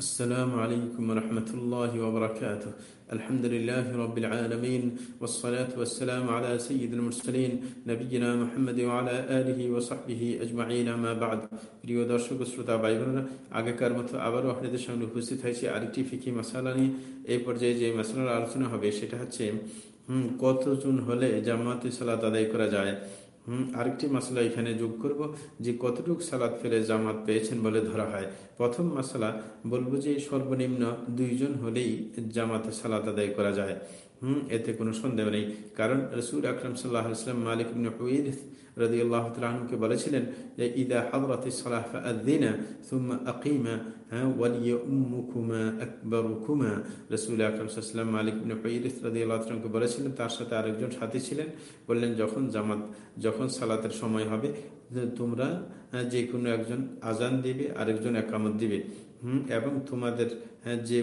السلام عليكم ورحمة الله وبركاته الحمد لله رب العالمين والصلاة والسلام على سيد المرسلين نبينا محمد وعلى آله وصحبه أجمعين ما بعد প্রিয় দর্শক শ্রোতা ভাই বোনেরা আগেকার মতো আবারও আপনাদের সামনে উপস্থিত হয়েছে আরেকটি ফিকি মশালা নিয়ে এই পর্যায়ে যে মশালার আলোচনা হবে সেটা হচ্ছে হুম কতজন হলে জামাতে সালাত আদায় করা যায় হম আরেকটি মশলা এখানে যোগ করব যে কতটুকু সালাদ ফেলে জামাত পেয়েছেন বলে ধরা হয়। প্রথম মশলা বলব যে সর্বনিম্ন দুইজন হলেই জামাতে সালাদ আদায় করা যায়। হুম, এতে কোনো সন্দেহ নেই। কারণ রসুল আকরম সাল্লাহ ইসলাম মালিক রদি আল্লাহ তালকে বলেছিলেন যে, ইদা হজরত সালাহ আকিমা হ্যাঁ মালিক ইবনে বলেছিলেন, তার সাথে আরেকজন ছিলেন। বললেন, যখন জামাত, যখন সালাতের সময় হবে, তোমরা যে কোনো একজন আজান দিবে, আরেকজন একামত দিবে। হুম, এবং তোমাদের যে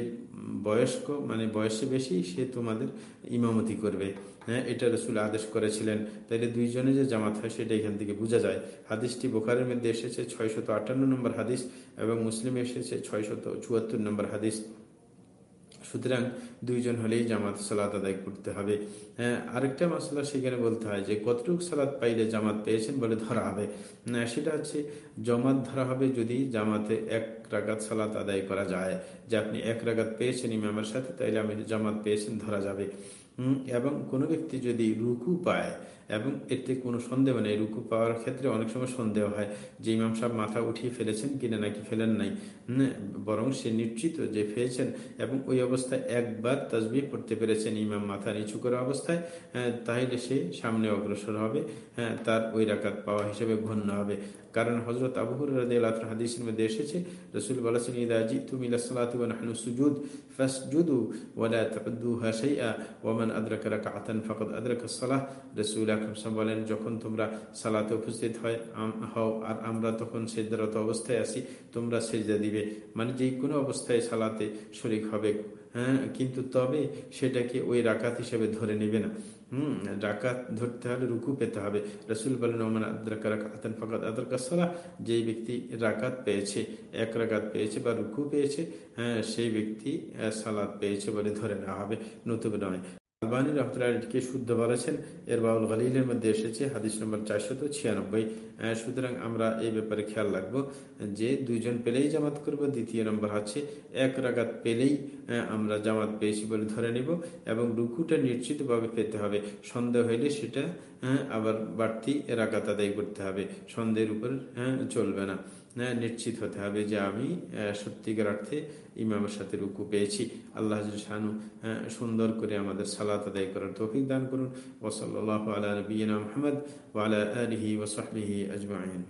বয়স্ক মানে বয়সে বেশি, সে তোমাদের ইমামতি করবে। হ্যাঁ এটা রসুল আদেশ করেছিলেন। তাইলে দুইজনে যে জামাত হয়, সেটা এখান থেকে বোঝা যায়। হাদিসটি বোখারের মধ্যে এসেছে, ছয়শত আটান্ন নম্বর হাদিস, এবং মুসলিমে এসেছে, ছয়শত চুয়াত্তর নম্বর হাদিস। সুতরাং দুইজন হলেই জামাত সালাত আদায় করতে হবে। হ্যাঁ আরেকটা মশলা সেখানে বলতে হয় যে, কতটুকু সালাদ পাইলে জামাত পেয়েছেন বলে ধরা হবে? সেটা হচ্ছে জমাত ধরা হবে যদি জামাতে এক রাগাত সালাত আদায় করা যায়। যে আপনি এক রাগাত পেয়েছেন ইমামের সাথে, তাইলে আমি জামাত পেয়েছেন ধরা যাবে। এবং কোনো ব্যক্তি যদি রুকু পায়, এবং এতে কোনো সন্দেহ নেই, রুকু পাওয়ার ক্ষেত্রে অনেক সময় সন্দেহ হয় যে ইমাম সাহেব মাথা উঠিয়ে ফেলেছেন কিনা নাকি ফেলেন নাই। বরং সে নিশ্চিত যে ফেলেছেন এবং ওই অবস্থায় একবার তাজবি পড়তে পেরেছেন ইমাম মাথা নিচু করা অবস্থায় তাহলে সে সামনে অগ্রসর হবে হ্যাঁ তার ওই রাকাত পাওয়া হিসেবে গণ্য হবে। কারণ হজরত আবুহুর হাদিসের মধ্যে এসেছে, রসুল বলেছেন ইদাজি তুমি সুজুদ, ফাসজুদু আদরাকা রাকাতান ফাকাদ আদরাকা সালাহ। রসুল আকরাম বলেন যখন তোমরা সালাতে উপস্থিত হয় হও, আর আমরা তখন সেজদারত অবস্থায় আসি তোমরা সেজদা দিবে। মানে যে কোনো অবস্থায় সালাতে শরিক হবে হ্যাঁ কিন্তু তবে সেটাকে ওই রাকাত হিসেবে ধরে নেবে না। হম, রাকাত ধরতে হলে রুকু পেতে হবে। রসুল বলেন ওমান আদান ফাকাত আদারকাসলা যে ব্যক্তি রাকাত পেয়েছে, এক রাকাত পেয়েছে বা রুকু পেয়েছে হ্যাঁ সেই ব্যক্তি সালাদ পেয়েছে বলে ধরে নেওয়া হবে। নতুন নয়। আলবানী রহমতুল্লাহ এটিকে শুদ্ধ বলেছেন এর বাউল গালিলের মধ্যে এসেছে হাদিস নম্বর চারশত ছিয়ানব্বই সুতরাং আমরা এই ব্যাপারে খেয়াল রাখব যে দুইজন পেলেই জামাত করব দ্বিতীয় নম্বর হচ্ছে এক রাগাত পেলেই আমরা জামাত পেয়েছি বলে ধরে নিব এবং রুকুটা নিশ্চিতভাবে পেতে হবে। সন্দেহ হইলে সেটা আবার বাড়তি রাগাত আদায় করতে হবে। সন্দেহের উপর চলবে না। নিশ্চিত হতে হবে যে আমি সত্যিকার অর্থে ইমামের সাথে রুকু পেয়েছি। আল্লাহ শানু সুন্দর করে আমাদের সালাত আদায় করার তৌফিক দান করুন। ওসল্লাহ আলা নবীনা মোহাম্মদ ওয়ালা আলহি ওসহবিহি আজমাইন।